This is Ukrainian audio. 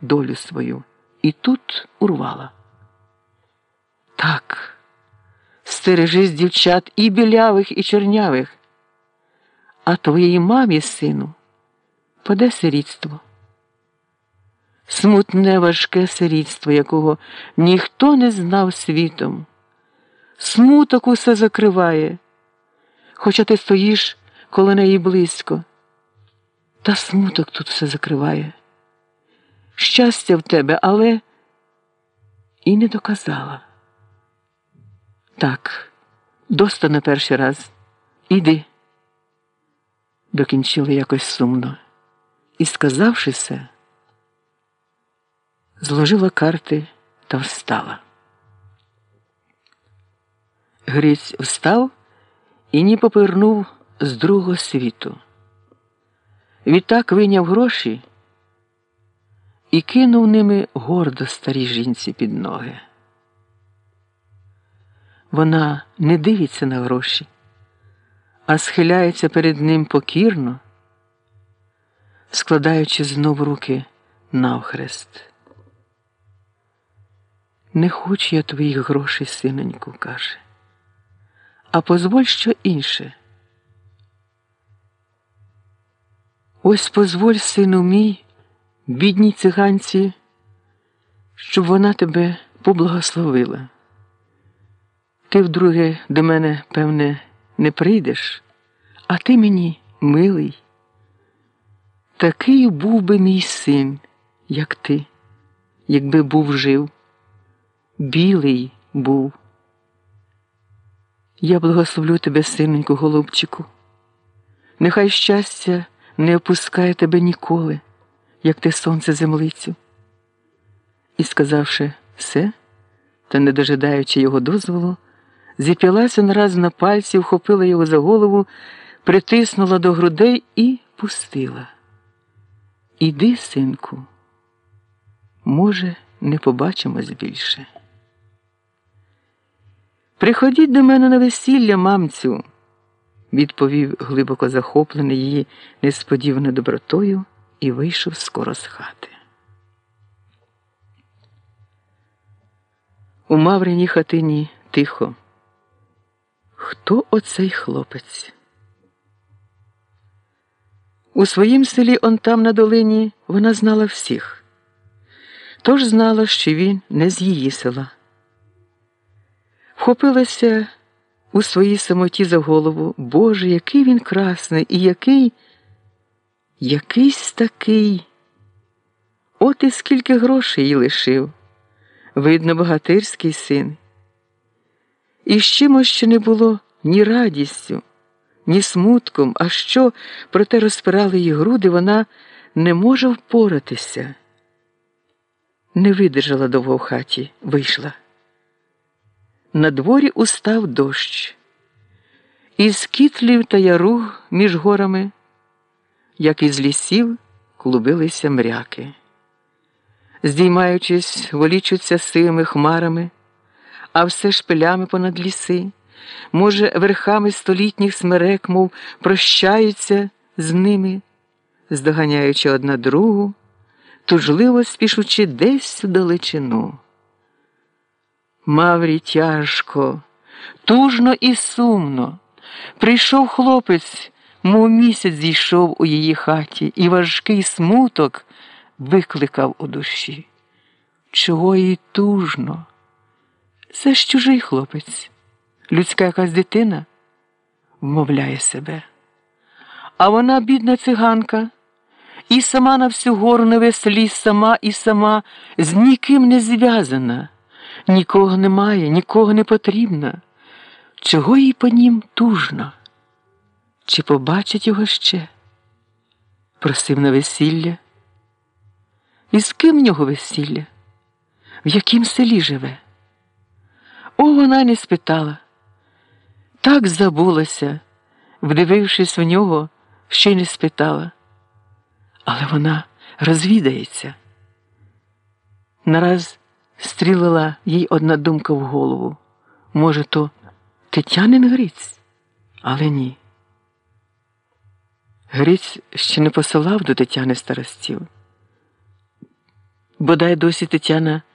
долю свою і тут урвала. Так, стережись дівчат і білявих, і чорнявих, а твоїй мамі, сину, поде сирітство. Смутне важке сирітство, якого ніхто не знав світом. Смуток усе закриває, хоча ти стоїш коло неї близько. Та смуток тут все закриває. Щастя в тебе, але і не доказала. Так, доста на перший раз. Іди, докінчила якось сумно. І, сказавши все, зложила карти та встала. Гриць встав і ні повернув з другого світу. Відтак виняв гроші і кинув ними гордо старій жінці під ноги. Вона не дивиться на гроші, а схиляється перед ним покірно, складаючи знов руки навхрест. Не хочу я твоїх грошей, синоньку, каже, а позволь що інше. Ось позволь, сину мій, бідній циганці, щоб вона тебе поблагословила. Ти вдруге до мене, певне, не прийдеш, а ти мені милий. Такий був би мій син, як ти, якби був жив, білий був. Я благословлю тебе, синеньку, голубчику. Нехай щастя не опускає тебе ніколи, як те сонце землицю. І, сказавши все, та не дожидаючи його дозволу, зіп'ялася нараз на пальці, вхопила його за голову, притиснула до грудей і пустила. Іди, синку, може, не побачимось більше. Приходіть до мене на весілля, мамцю відповів глибоко захоплений її несподіваною добротою і вийшов скоро з хати. У Мавриній хатині тихо. Хто оцей хлопець? У своїм селі он там на долині вона знала всіх, тож знала, що він не з її села. Вхопилася у своїй самоті за голову. Боже, який він красний і який якийсь такий. От і скільки грошей їй лишив. Видно, богатирський син. І з чимось ще не було ні радістю, ні смутком, а що, проте розпирали її груди, вона не може впоратися. Не видержала довго в хаті, вийшла. На дворі устав дощ. Із кітлів та яруг між горами, як із лісів, клубилися мряки. Здіймаючись, волічуться сивими хмарами, а все шпилями понад ліси, може, верхами столітніх смерек, мов прощаються з ними, здоганяючи одна другу, тужливо спішучи десь у далечину. Маврі тяжко, тужно і сумно. Прийшов хлопець, мов місяць зійшов у її хаті, і важкий смуток викликав у душі. Чого їй тужно? Це ж чужий хлопець, людська якась дитина, вмовляє себе. А вона, бідна циганка, і сама на всю гору на весь сама і сама з ніким не зв'язана. Нікого немає, нікого не потрібно. Чого їй по нім тужно? Чи побачить його ще? Просив на весілля. І з ким в нього весілля? В яким селі живе? О, вона не спитала. Так забулася, вдивившись в нього, ще й не спитала. Але вона розвідається. Нараз стрілила їй одна думка в голову. Може, то Тетянин Гриць? Але ні. Гриць ще не посилав до Тетяни старостів. Бодай досі Тетяна